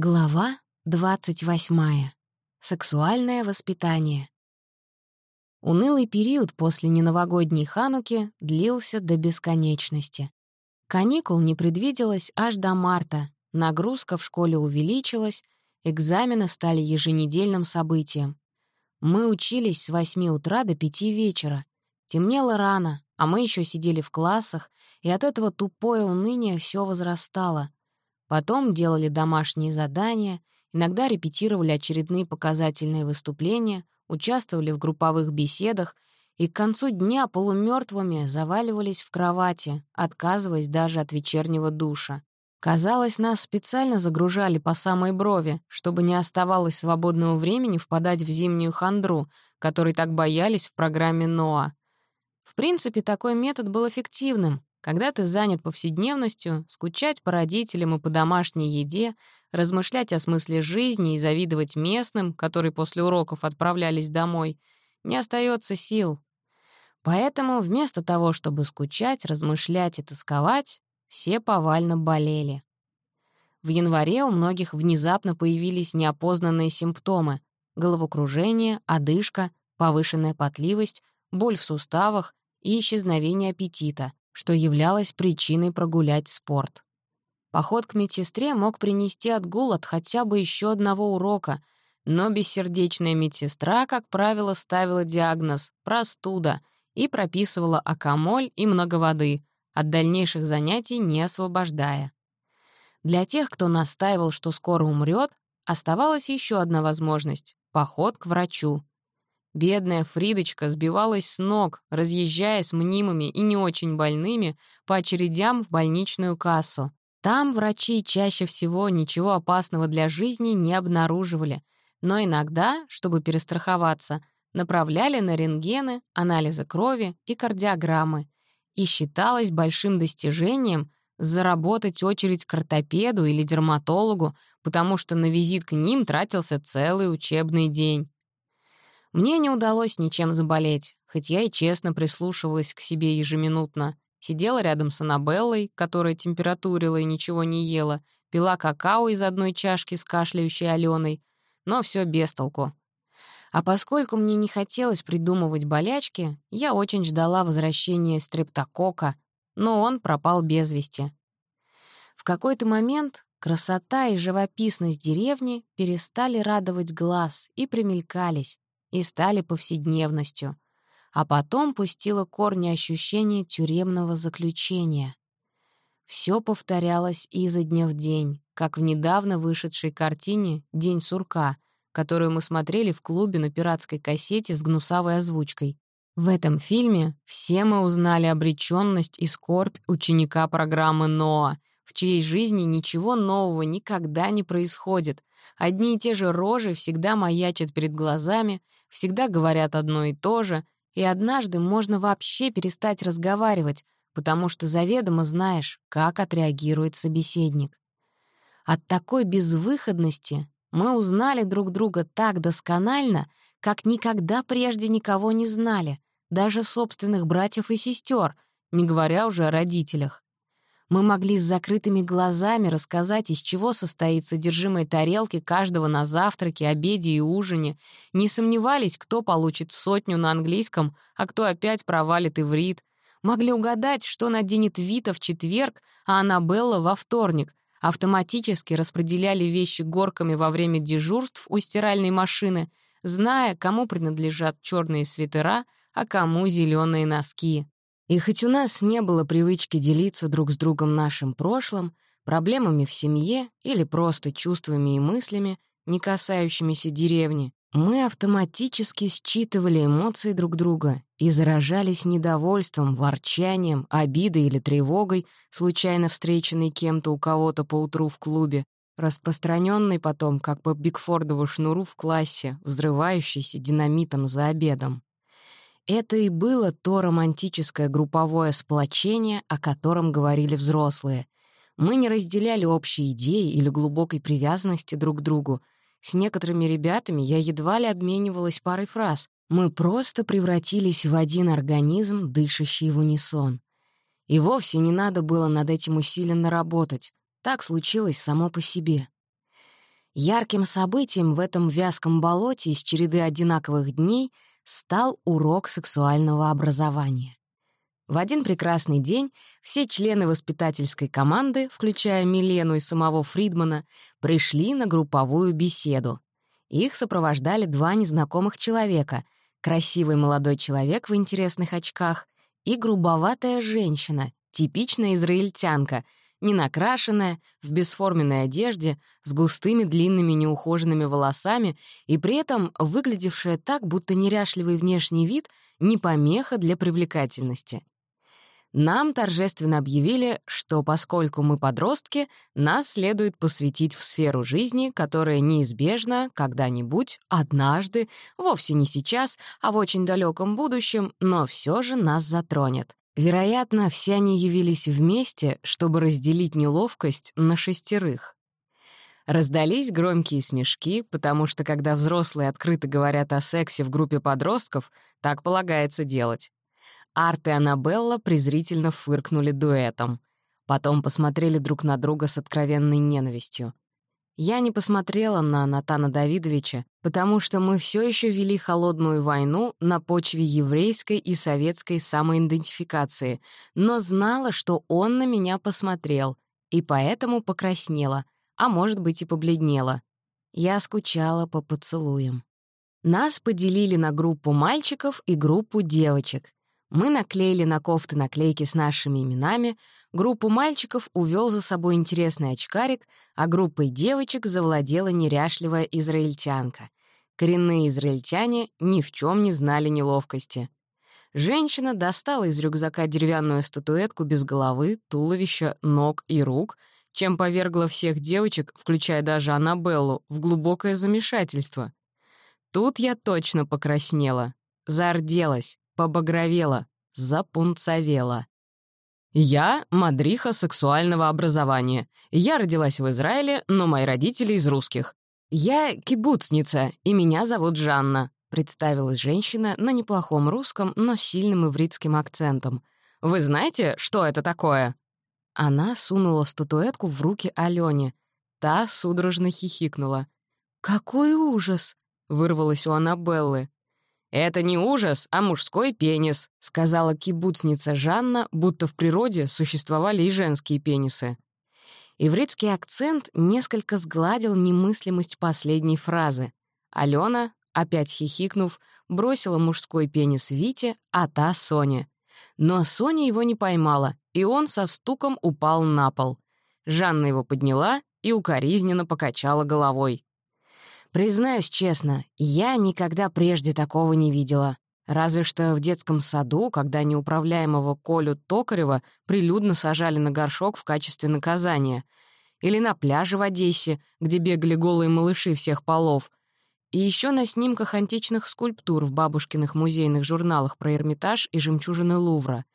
Глава 28. Сексуальное воспитание. Унылый период после неновогодней хануки длился до бесконечности. Каникул не предвиделось аж до марта, нагрузка в школе увеличилась, экзамены стали еженедельным событием. Мы учились с 8 утра до 5 вечера. Темнело рано, а мы еще сидели в классах, и от этого тупое уныние все возрастало — Потом делали домашние задания, иногда репетировали очередные показательные выступления, участвовали в групповых беседах и к концу дня полумертвыми заваливались в кровати, отказываясь даже от вечернего душа. Казалось, нас специально загружали по самой брови, чтобы не оставалось свободного времени впадать в зимнюю хандру, которой так боялись в программе НОА. В принципе, такой метод был эффективным, когда ты занят повседневностью, скучать по родителям и по домашней еде, размышлять о смысле жизни и завидовать местным, которые после уроков отправлялись домой, не остается сил. Поэтому вместо того, чтобы скучать, размышлять и тосковать, все повально болели. В январе у многих внезапно появились неопознанные симптомы — головокружение, одышка, повышенная потливость, боль в суставах и исчезновение аппетита, что являлось причиной прогулять спорт. Поход к медсестре мог принести отгул от хотя бы еще одного урока, но бессердечная медсестра, как правило, ставила диагноз «простуда» и прописывала акамоль и много воды, от дальнейших занятий не освобождая. Для тех, кто настаивал, что скоро умрет, оставалась еще одна возможность — поход к врачу. Бедная Фридочка сбивалась с ног, разъезжая с мнимыми и не очень больными по очередям в больничную кассу. Там врачи чаще всего ничего опасного для жизни не обнаруживали, но иногда, чтобы перестраховаться, направляли на рентгены, анализы крови и кардиограммы. И считалось большим достижением заработать очередь к ортопеду или дерматологу, потому что на визит к ним тратился целый учебный день. Мне не удалось ничем заболеть, хоть я и честно прислушивалась к себе ежеминутно. Сидела рядом с Аннабеллой, которая температурила и ничего не ела, пила какао из одной чашки с кашляющей Аленой, но все без толку. А поскольку мне не хотелось придумывать болячки, я очень ждала возвращения стрептокока, но он пропал без вести. В какой-то момент красота и живописность деревни перестали радовать глаз и примелькались и стали повседневностью, а потом пустило корни ощущения тюремного заключения. Все повторялось изо дня в день, как в недавно вышедшей картине «День сурка», которую мы смотрели в клубе на пиратской кассете с гнусавой озвучкой. В этом фильме все мы узнали обречённость и скорбь ученика программы «Ноа», в чьей жизни ничего нового никогда не происходит. Одни и те же рожи всегда маячат перед глазами, всегда говорят одно и то же, и однажды можно вообще перестать разговаривать, потому что заведомо знаешь, как отреагирует собеседник. От такой безвыходности мы узнали друг друга так досконально, как никогда прежде никого не знали, даже собственных братьев и сестер, не говоря уже о родителях. Мы могли с закрытыми глазами рассказать, из чего состоит содержимое тарелки каждого на завтраке, обеде и ужине, не сомневались, кто получит сотню на английском, а кто опять провалит иврит, могли угадать, что наденет Вита в четверг, а Аннабелла во вторник, автоматически распределяли вещи горками во время дежурств у стиральной машины, зная, кому принадлежат черные свитера, а кому зеленые носки. И хоть у нас не было привычки делиться друг с другом нашим прошлым, проблемами в семье или просто чувствами и мыслями, не касающимися деревни, мы автоматически считывали эмоции друг друга и заражались недовольством, ворчанием, обидой или тревогой, случайно встреченной кем-то у кого-то поутру в клубе, распространенной потом, как по Бигфордову шнуру в классе, взрывающейся динамитом за обедом. Это и было то романтическое групповое сплочение, о котором говорили взрослые. Мы не разделяли общие идеи или глубокой привязанности друг к другу. С некоторыми ребятами я едва ли обменивалась парой фраз. Мы просто превратились в один организм, дышащий в унисон. И вовсе не надо было над этим усиленно работать. Так случилось само по себе. Ярким событием в этом вязком болоте из череды одинаковых дней стал урок сексуального образования. В один прекрасный день все члены воспитательской команды, включая Милену и самого Фридмана, пришли на групповую беседу. Их сопровождали два незнакомых человека — красивый молодой человек в интересных очках и грубоватая женщина, типичная израильтянка, ненакрашенная, в бесформенной одежде, с густыми длинными неухоженными волосами и при этом выглядевшая так, будто неряшливый внешний вид — не помеха для привлекательности. Нам торжественно объявили, что поскольку мы подростки, нас следует посвятить в сферу жизни, которая неизбежно, когда-нибудь, однажды, вовсе не сейчас, а в очень далеком будущем, но все же нас затронет. Вероятно, все они явились вместе, чтобы разделить неловкость на шестерых. Раздались громкие смешки, потому что когда взрослые открыто говорят о сексе в группе подростков, так полагается делать. Арт и Аннабелла презрительно фыркнули дуэтом. Потом посмотрели друг на друга с откровенной ненавистью. Я не посмотрела на Натана Давидовича, потому что мы все еще вели холодную войну на почве еврейской и советской самоидентификации, но знала, что он на меня посмотрел, и поэтому покраснела, а может быть и побледнела. Я скучала по поцелуям. Нас поделили на группу мальчиков и группу девочек. Мы наклеили на кофты наклейки с нашими именами, группу мальчиков увел за собой интересный очкарик, а группой девочек завладела неряшливая израильтянка. Коренные израильтяне ни в чем не знали неловкости. Женщина достала из рюкзака деревянную статуэтку без головы, туловища, ног и рук, чем повергла всех девочек, включая даже Аннабеллу, в глубокое замешательство. Тут я точно покраснела, зарделась побагровела, запунцовела. «Я — мадриха сексуального образования. Я родилась в Израиле, но мои родители из русских. Я кибуцница, и меня зовут Жанна», — представилась женщина на неплохом русском, но сильным ивритским акцентом. «Вы знаете, что это такое?» Она сунула статуэтку в руки Алёне. Та судорожно хихикнула. «Какой ужас!» — вырвалось у Аннабеллы. «Это не ужас, а мужской пенис», — сказала кибуцница Жанна, будто в природе существовали и женские пенисы. Ивритский акцент несколько сгладил немыслимость последней фразы. Алена, опять хихикнув, бросила мужской пенис Вите, а та — Соне. Но Соня его не поймала, и он со стуком упал на пол. Жанна его подняла и укоризненно покачала головой. Признаюсь честно, я никогда прежде такого не видела. Разве что в детском саду, когда неуправляемого Колю Токарева прилюдно сажали на горшок в качестве наказания. Или на пляже в Одессе, где бегали голые малыши всех полов. И еще на снимках античных скульптур в бабушкиных музейных журналах про Эрмитаж и жемчужины Лувра.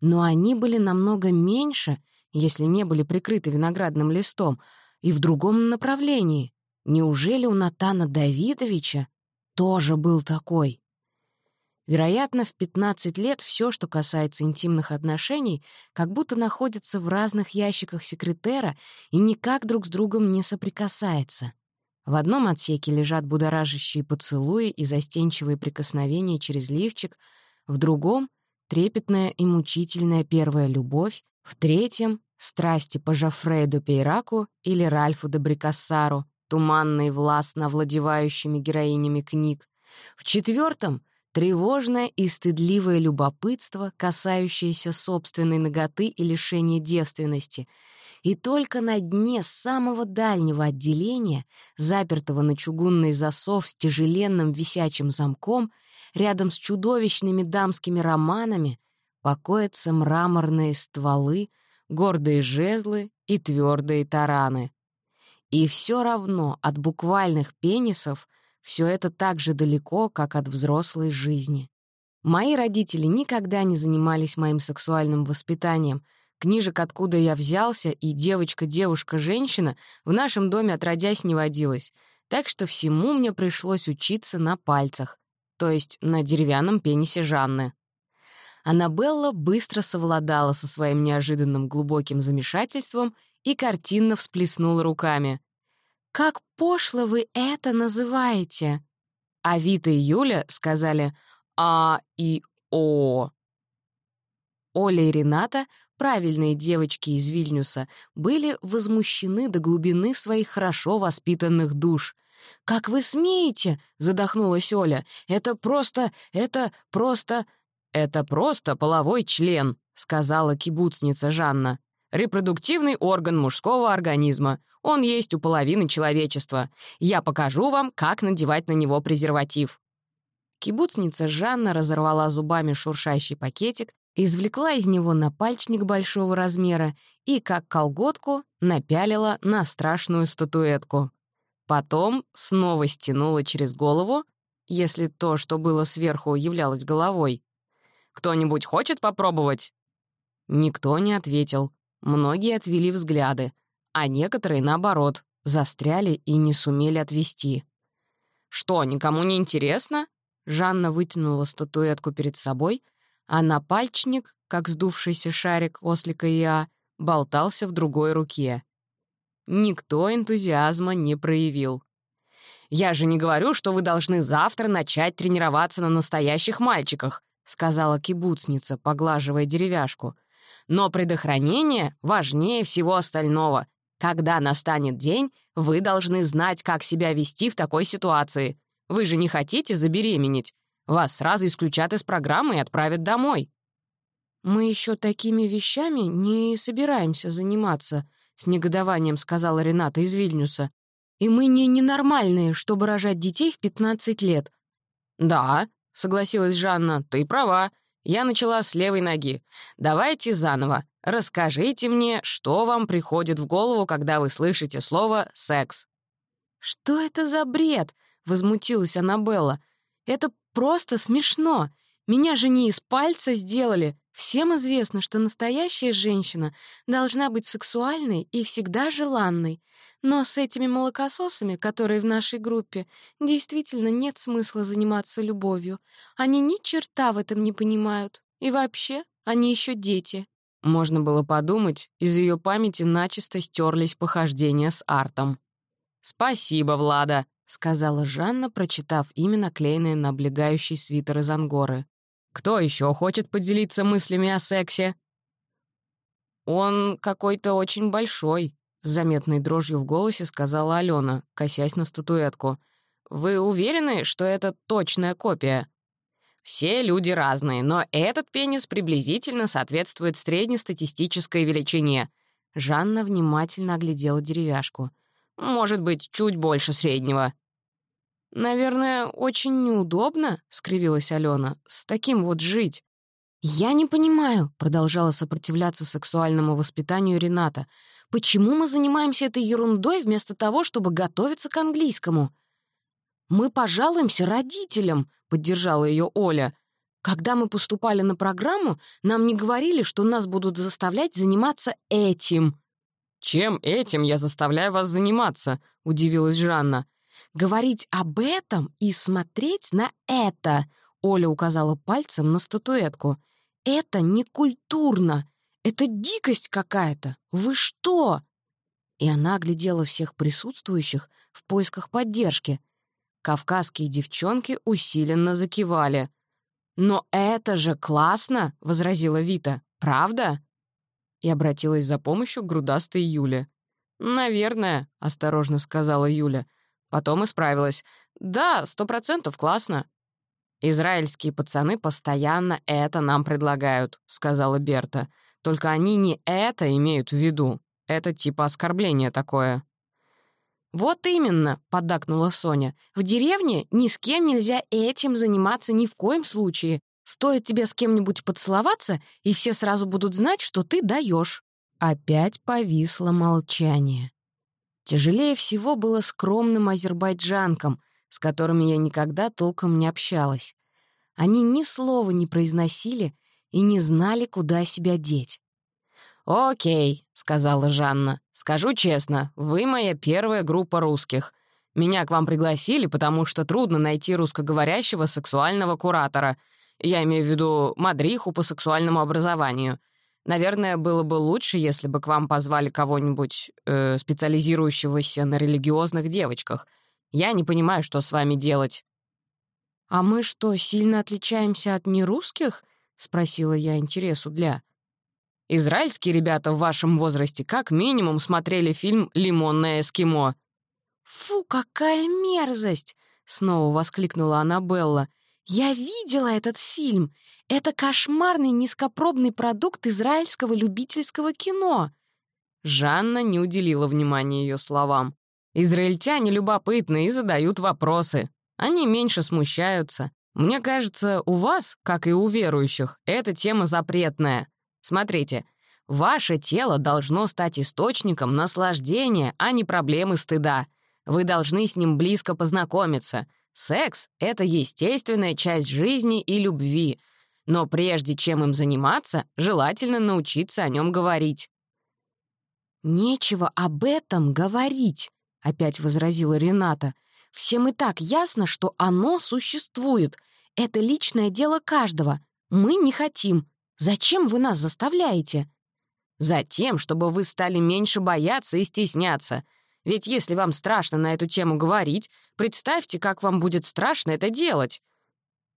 Но они были намного меньше, если не были прикрыты виноградным листом, и в другом направлении. Неужели у Натана Давидовича тоже был такой? Вероятно, в 15 лет все, что касается интимных отношений, как будто находится в разных ящиках секретера и никак друг с другом не соприкасается. В одном отсеке лежат будоражащие поцелуи и застенчивые прикосновения через лифчик, в другом — трепетная и мучительная первая любовь, в третьем — страсти по Жофрею Пейраку или Ральфу де Брикассару, туманно и властно овладевающими героинями книг. В четвертом — тревожное и стыдливое любопытство, касающееся собственной ноготы и лишения девственности. И только на дне самого дальнего отделения, запертого на чугунный засов с тяжеленным висячим замком, рядом с чудовищными дамскими романами, покоятся мраморные стволы, гордые жезлы и твердые тараны. И все равно от буквальных пенисов все это так же далеко, как от взрослой жизни. Мои родители никогда не занимались моим сексуальным воспитанием. Книжек, откуда я взялся, и девочка-девушка-женщина в нашем доме отродясь не водилась, так что всему мне пришлось учиться на пальцах, то есть на деревянном пенисе Жанны. Аннабелла быстро совладала со своим неожиданным глубоким замешательством и картинно всплеснула руками. Как пошло вы это называете!» А Вита и Юля сказали «А и О». Оля и Рената, правильные девочки из Вильнюса, были возмущены до глубины своих хорошо воспитанных душ. «Как вы смеете?» — задохнулась Оля. «Это просто... это просто...» «Это просто половой член», — сказала кибуцница Жанна. «Репродуктивный орган мужского организма. Он есть у половины человечества. Я покажу вам, как надевать на него презерватив». Кибуцница Жанна разорвала зубами шуршащий пакетик, извлекла из него напальчник большого размера и, как колготку, напялила на страшную статуэтку. Потом снова стянула через голову, если то, что было сверху, являлось головой. «Кто-нибудь хочет попробовать?» Никто не ответил. Многие отвели взгляды, а некоторые, наоборот, застряли и не сумели отвести. «Что, никому не интересно?» Жанна вытянула статуэтку перед собой — а напальчник, как сдувшийся шарик ослика Иа, болтался в другой руке. Никто энтузиазма не проявил. «Я же не говорю, что вы должны завтра начать тренироваться на настоящих мальчиках», сказала кибуцница, поглаживая деревяшку. «Но предохранение важнее всего остального. Когда настанет день, вы должны знать, как себя вести в такой ситуации. Вы же не хотите забеременеть. Вас сразу исключат из программы и отправят домой». «Мы еще такими вещами не собираемся заниматься», — с негодованием сказала Рената из Вильнюса. «И мы не ненормальные, чтобы рожать детей в 15 лет». «Да», — согласилась Жанна, — «ты права. Я начала с левой ноги. Давайте заново. Расскажите мне, что вам приходит в голову, когда вы слышите слово «секс». «Что это за бред?» — возмутилась Аннабелла. «Это Просто смешно. Меня же не из пальца сделали. Всем известно, что настоящая женщина должна быть сексуальной и всегда желанной. Но с этими молокососами, которые в нашей группе, действительно нет смысла заниматься любовью. Они ни черта в этом не понимают. И вообще, они еще дети. Можно было подумать, из ее памяти начисто стерлись похождения с Артом. «Спасибо, Влада», — сказала Жанна, прочитав имя, наклеенное на облегающий свитер из ангоры. «Кто еще хочет поделиться мыслями о сексе?» «Он какой-то очень большой», — с заметной дрожью в голосе сказала Алена, косясь на статуэтку. «Вы уверены, что это точная копия?» «Все люди разные, но этот пенис приблизительно соответствует среднестатистической величине». Жанна внимательно оглядела деревяшку — может быть, чуть больше среднего». «Наверное, очень неудобно», — скривилась Алена, — «с таким вот жить». «Я не понимаю», — продолжала сопротивляться сексуальному воспитанию Рената, «почему мы занимаемся этой ерундой вместо того, чтобы готовиться к английскому?» «Мы пожалуемся родителям», — поддержала ее Оля. «Когда мы поступали на программу, нам не говорили, что нас будут заставлять заниматься этим». «Чем этим я заставляю вас заниматься?» — удивилась Жанна. «Говорить об этом и смотреть на это!» — Оля указала пальцем на статуэтку. «Это не культурно! Это дикость какая-то! Вы что?» И она оглядела всех присутствующих в поисках поддержки. Кавказские девчонки усиленно закивали. «Но это же классно!» — возразила Вита. «Правда?» и обратилась за помощью к грудастой Юле. «Наверное», — осторожно сказала Юля. Потом исправилась. «Да, сто процентов классно». «Израильские пацаны постоянно это нам предлагают», — сказала Берта. «Только они не это имеют в виду. Это типа оскорбление такое». «Вот именно», — поддакнула Соня. «В деревне ни с кем нельзя этим заниматься ни в коем случае. Стоит тебе с кем-нибудь поцеловаться, и все сразу будут знать, что ты даешь. Опять повисло молчание. Тяжелее всего было скромным азербайджанкам, с которыми я никогда толком не общалась. Они ни слова не произносили и не знали, куда себя деть. «Окей», — сказала Жанна. «Скажу честно, вы моя первая группа русских. Меня к вам пригласили, потому что трудно найти русскоговорящего сексуального куратора — я имею в виду мадриху по сексуальному образованию. Наверное, было бы лучше, если бы к вам позвали кого-нибудь, э, специализирующегося на религиозных девочках. Я не понимаю, что с вами делать». «А мы что, сильно отличаемся от нерусских?» — спросила я интересу для. «Израильские ребята в вашем возрасте как минимум смотрели фильм «Лимонное эскимо». «Фу, какая мерзость!» — снова воскликнула Аннабелла. «Я видела этот фильм. Это кошмарный низкопробный продукт израильского любительского кино». Жанна не уделила внимания ее словам. «Израильтяне любопытны и задают вопросы. Они меньше смущаются. Мне кажется, у вас, как и у верующих, эта тема запретная. Смотрите, ваше тело должно стать источником наслаждения, а не проблемы стыда. Вы должны с ним близко познакомиться. Секс — это естественная часть жизни и любви. Но прежде чем им заниматься, желательно научиться о нем говорить. «Нечего об этом говорить», — опять возразила Рената. «Всем и так ясно, что оно существует. Это личное дело каждого. Мы не хотим. Зачем вы нас заставляете?» «Затем, чтобы вы стали меньше бояться и стесняться. Ведь если вам страшно на эту тему говорить, представьте, как вам будет страшно это делать».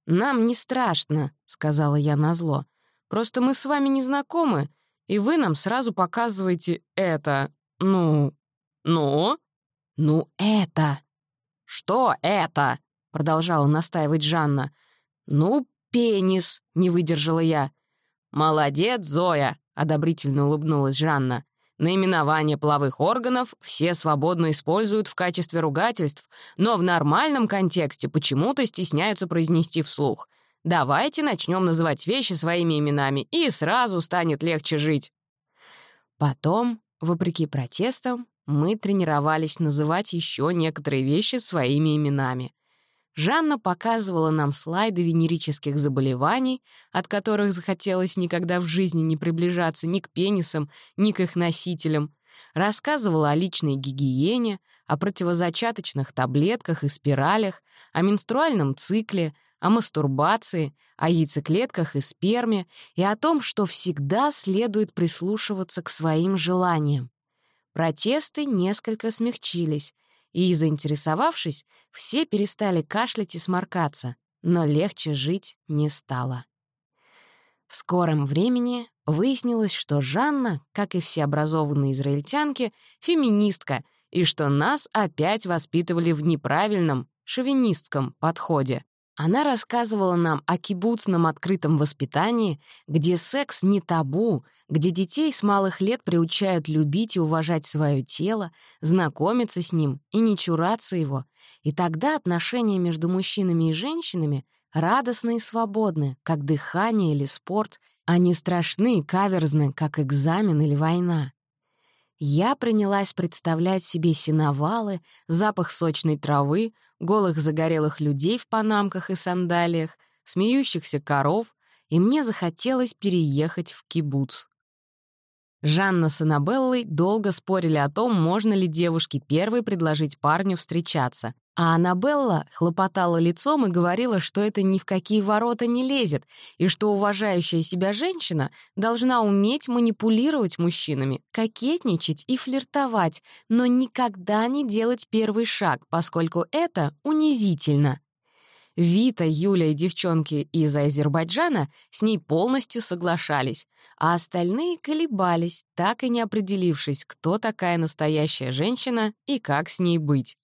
«Нам не страшно», — сказала я назло. «Просто мы с вами не знакомы, и вы нам сразу показываете это. Ну... Ну? Ну, это». «Что это?» — продолжала настаивать Жанна. «Ну, пенис», — не выдержала я. «Молодец, Зоя», — одобрительно улыбнулась Жанна. Наименование половых органов все свободно используют в качестве ругательств, но в нормальном контексте почему-то стесняются произнести вслух. Давайте начнем называть вещи своими именами, и сразу станет легче жить. Потом, вопреки протестам, мы тренировались называть еще некоторые вещи своими именами. Жанна показывала нам слайды венерических заболеваний, от которых захотелось никогда в жизни не приближаться ни к пенисам, ни к их носителям, рассказывала о личной гигиене, о противозачаточных таблетках и спиралях, о менструальном цикле, о мастурбации, о яйцеклетках и сперме и о том, что всегда следует прислушиваться к своим желаниям. Протесты несколько смягчились, и, заинтересовавшись, все перестали кашлять и сморкаться, но легче жить не стало. В скором времени выяснилось, что Жанна, как и все образованные израильтянки, феминистка, и что нас опять воспитывали в неправильном, шовинистском подходе. Она рассказывала нам о кибуцном открытом воспитании, где секс не табу, где детей с малых лет приучают любить и уважать свое тело, знакомиться с ним и не чураться его. И тогда отношения между мужчинами и женщинами радостны и свободны, как дыхание или спорт, а не страшны и каверзны, как экзамен или война. Я принялась представлять себе сеновалы, запах сочной травы, голых загорелых людей в панамках и сандалиях, смеющихся коров, и мне захотелось переехать в кибуц. Жанна с Аннабеллой долго спорили о том, можно ли девушке первой предложить парню встречаться, а Аннабелла хлопотала лицом и говорила, что это ни в какие ворота не лезет, и что уважающая себя женщина должна уметь манипулировать мужчинами, кокетничать и флиртовать, но никогда не делать первый шаг, поскольку это унизительно. Вита, Юля и девчонки из Азербайджана с ней полностью соглашались, а остальные колебались, так и не определившись, кто такая настоящая женщина и как с ней быть.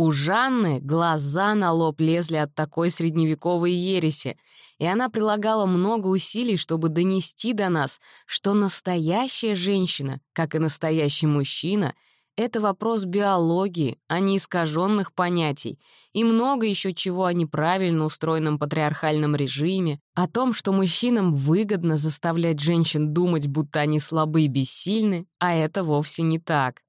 У Жанны глаза на лоб лезли от такой средневековой ереси, и она прилагала много усилий, чтобы донести до нас, что настоящая женщина, как и настоящий мужчина, это вопрос биологии, а не искаженных понятий, и много еще чего о неправильно устроенном патриархальном режиме, о том, что мужчинам выгодно заставлять женщин думать, будто они слабы и бессильны, а это вовсе не так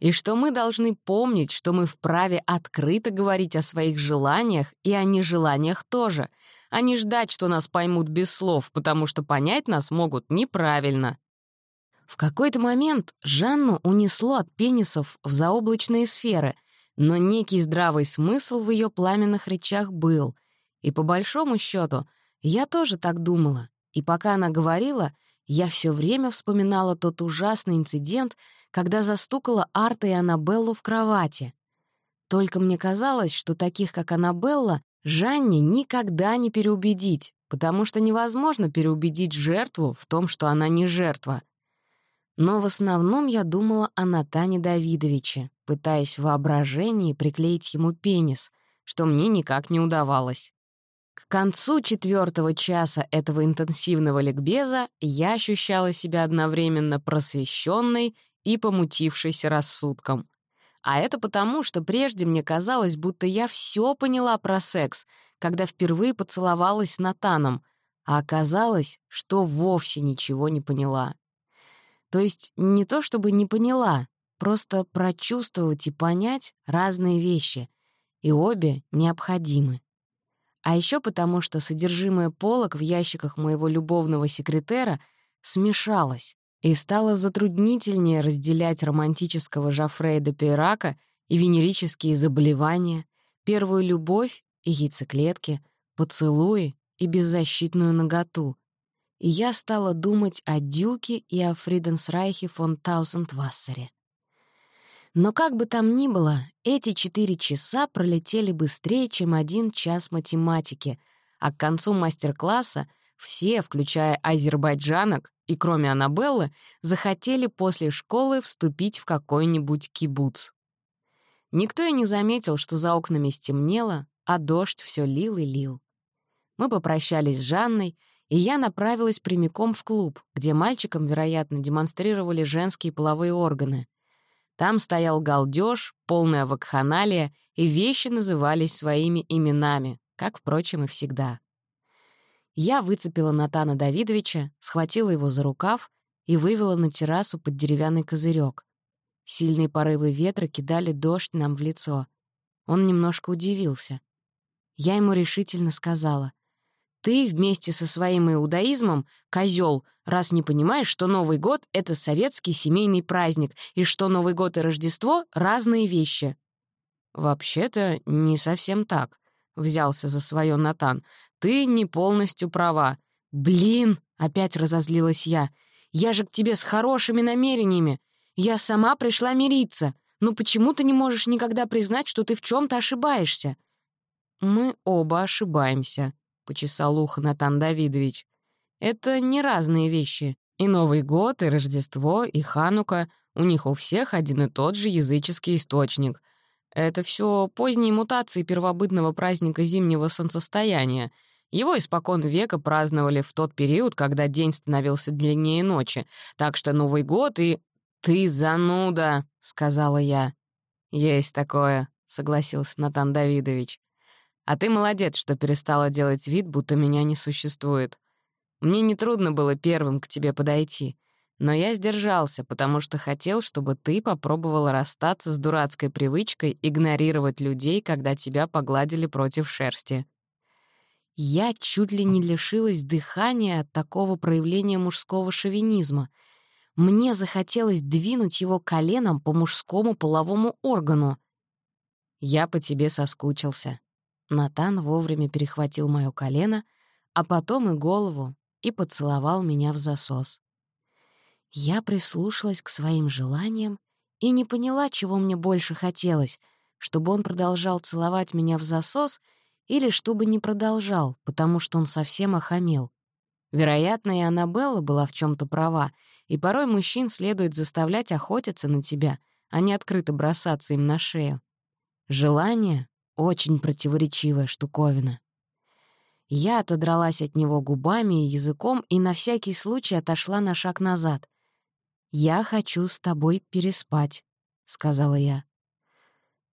и что мы должны помнить, что мы вправе открыто говорить о своих желаниях и о нежеланиях тоже, а не ждать, что нас поймут без слов, потому что понять нас могут неправильно. В какой-то момент Жанну унесло от пенисов в заоблачные сферы, но некий здравый смысл в ее пламенных речах был. И по большому счету я тоже так думала, и пока она говорила, Я все время вспоминала тот ужасный инцидент, когда застукала Арта и Аннабеллу в кровати. Только мне казалось, что таких, как Аннабелла, Жанне никогда не переубедить, потому что невозможно переубедить жертву в том, что она не жертва. Но в основном я думала о Натане Давидовиче, пытаясь в воображении приклеить ему пенис, что мне никак не удавалось. К концу четвертого часа этого интенсивного ликбеза я ощущала себя одновременно просвещенной и помутившейся рассудком. А это потому, что прежде мне казалось, будто я все поняла про секс, когда впервые поцеловалась с Натаном, а оказалось, что вовсе ничего не поняла. То есть не то чтобы не поняла, просто прочувствовать и понять разные вещи, и обе необходимы. А еще потому, что содержимое полок в ящиках моего любовного секретера смешалось, и стало затруднительнее разделять романтического Жофрея Пейрака и венерические заболевания, первую любовь и яйцеклетки, поцелуи и беззащитную наготу. И я стала думать о Дюке и о Фриденсрайхе фон Таусендвассере. Но как бы там ни было, эти четыре часа пролетели быстрее, чем один час математики, а к концу мастер-класса все, включая азербайджанок и кроме Аннабеллы, захотели после школы вступить в какой-нибудь кибуц. Никто и не заметил, что за окнами стемнело, а дождь все лил и лил. Мы попрощались с Жанной, и я направилась прямиком в клуб, где мальчикам, вероятно, демонстрировали женские половые органы. Там стоял галдеж, полная вакханалия, и вещи назывались своими именами, как, впрочем, и всегда. Я выцепила Натана Давидовича, схватила его за рукав и вывела на террасу под деревянный козырек. Сильные порывы ветра кидали дождь нам в лицо. Он немножко удивился. Я ему решительно сказала, «Ты вместе со своим иудаизмом — козёл, раз не понимаешь, что Новый год — это советский семейный праздник, и что Новый год и Рождество — разные вещи». «Вообще-то не совсем так», — взялся за своё Натан. «Ты не полностью права». «Блин!» — опять разозлилась я. «Я же к тебе с хорошими намерениями. Я сама пришла мириться. Ну почему ты не можешь никогда признать, что ты в чем то ошибаешься?» «Мы оба ошибаемся», — почесал ухо Натан Давидович. Это не разные вещи. И Новый год, и Рождество, и Ханука — у них у всех один и тот же языческий источник. Это все поздние мутации первобытного праздника зимнего солнцестояния. Его испокон века праздновали в тот период, когда день становился длиннее ночи. Так что Новый год и... «Ты зануда», — сказала я. «Есть такое», — согласился Натан Давидович. «А ты молодец, что перестала делать вид, будто меня не существует. Мне нетрудно было первым к тебе подойти, но я сдержался, потому что хотел, чтобы ты попробовала расстаться с дурацкой привычкой игнорировать людей, когда тебя погладили против шерсти. Я чуть ли не лишилась дыхания от такого проявления мужского шовинизма. Мне захотелось двинуть его коленом по мужскому половому органу. Я по тебе соскучился. Натан вовремя перехватил моё колено, а потом и голову, и поцеловал меня в засос. Я прислушалась к своим желаниям и не поняла, чего мне больше хотелось, чтобы он продолжал целовать меня в засос или чтобы не продолжал, потому что он совсем охамел. Вероятно, и Аннабелла была в чем то права, и порой мужчин следует заставлять охотиться на тебя, а не открыто бросаться им на шею. Желание — очень противоречивая штуковина. Я отодралась от него губами и языком и на всякий случай отошла на шаг назад. «Я хочу с тобой переспать», — сказала я.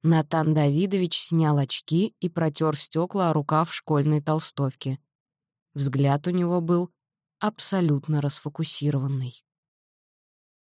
Натан Давидович снял очки и протер стекла о рукав школьной толстовки. Взгляд у него был абсолютно расфокусированный.